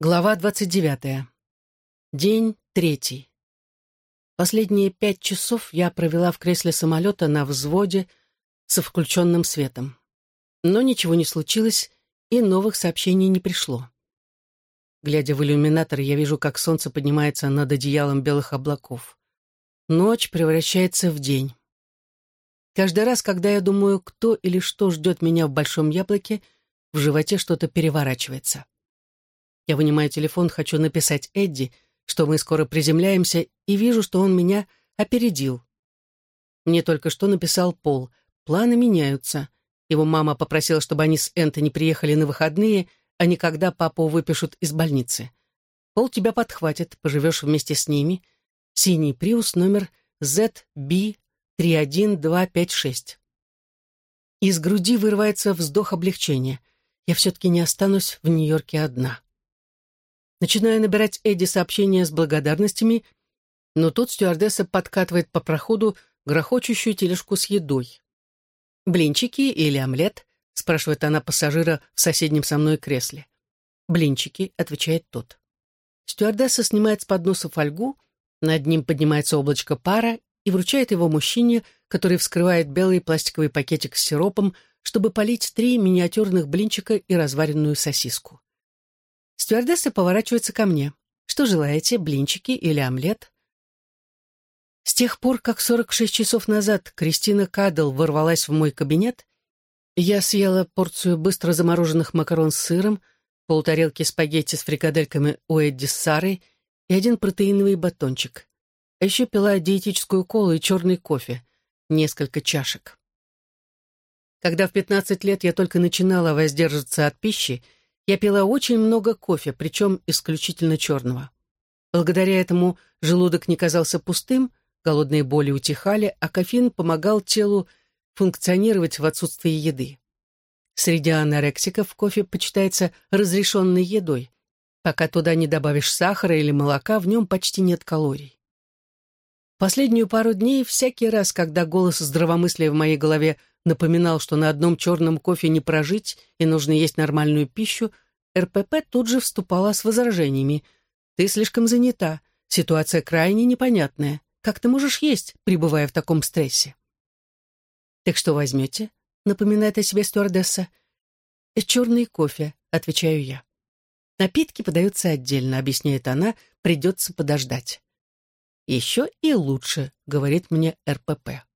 Глава 29. День третий. Последние пять часов я провела в кресле самолета на взводе со включенным светом. Но ничего не случилось, и новых сообщений не пришло. Глядя в иллюминатор, я вижу, как солнце поднимается над одеялом белых облаков. Ночь превращается в день. Каждый раз, когда я думаю, кто или что ждет меня в большом яблоке, в животе что-то переворачивается. Я вынимаю телефон, хочу написать Эдди, что мы скоро приземляемся, и вижу, что он меня опередил. Мне только что написал Пол. Планы меняются. Его мама попросила, чтобы они с Энтони приехали на выходные, а не когда папу выпишут из больницы. Пол тебя подхватит, поживешь вместе с ними. Синий Приус номер ZB31256. Из груди вырывается вздох облегчения. Я все-таки не останусь в Нью-Йорке одна. Начинаю набирать Эдди сообщения с благодарностями, но тут стюардесса подкатывает по проходу грохочущую тележку с едой. «Блинчики или омлет?» — спрашивает она пассажира в соседнем со мной кресле. «Блинчики», — отвечает тот. Стюардесса снимает с подноса фольгу, над ним поднимается облачко пара и вручает его мужчине, который вскрывает белый пластиковый пакетик с сиропом, чтобы полить три миниатюрных блинчика и разваренную сосиску. Стюардесса поворачивается ко мне. Что желаете, блинчики или омлет? С тех пор, как 46 часов назад Кристина Кадл ворвалась в мой кабинет, я съела порцию быстро замороженных макарон с сыром, полтарелки спагетти с фрикадельками у Эдди с Сарой и один протеиновый батончик. А еще пила диетическую колу и черный кофе, несколько чашек. Когда в 15 лет я только начинала воздерживаться от пищи, я пила очень много кофе, причем исключительно черного. Благодаря этому желудок не казался пустым, голодные боли утихали, а кофеин помогал телу функционировать в отсутствии еды. Среди анорексиков кофе почитается разрешенной едой. Пока туда не добавишь сахара или молока, в нем почти нет калорий. Последнюю пару дней, всякий раз, когда голос здравомыслия в моей голове напоминал, что на одном черном кофе не прожить и нужно есть нормальную пищу, РПП тут же вступала с возражениями. «Ты слишком занята. Ситуация крайне непонятная. Как ты можешь есть, пребывая в таком стрессе?» «Так что возьмете?» — напоминает о себе стюардесса. «Черный кофе», — отвечаю я. «Напитки подаются отдельно», — объясняет она, — «придется подождать». «Еще и лучше», — говорит мне РПП.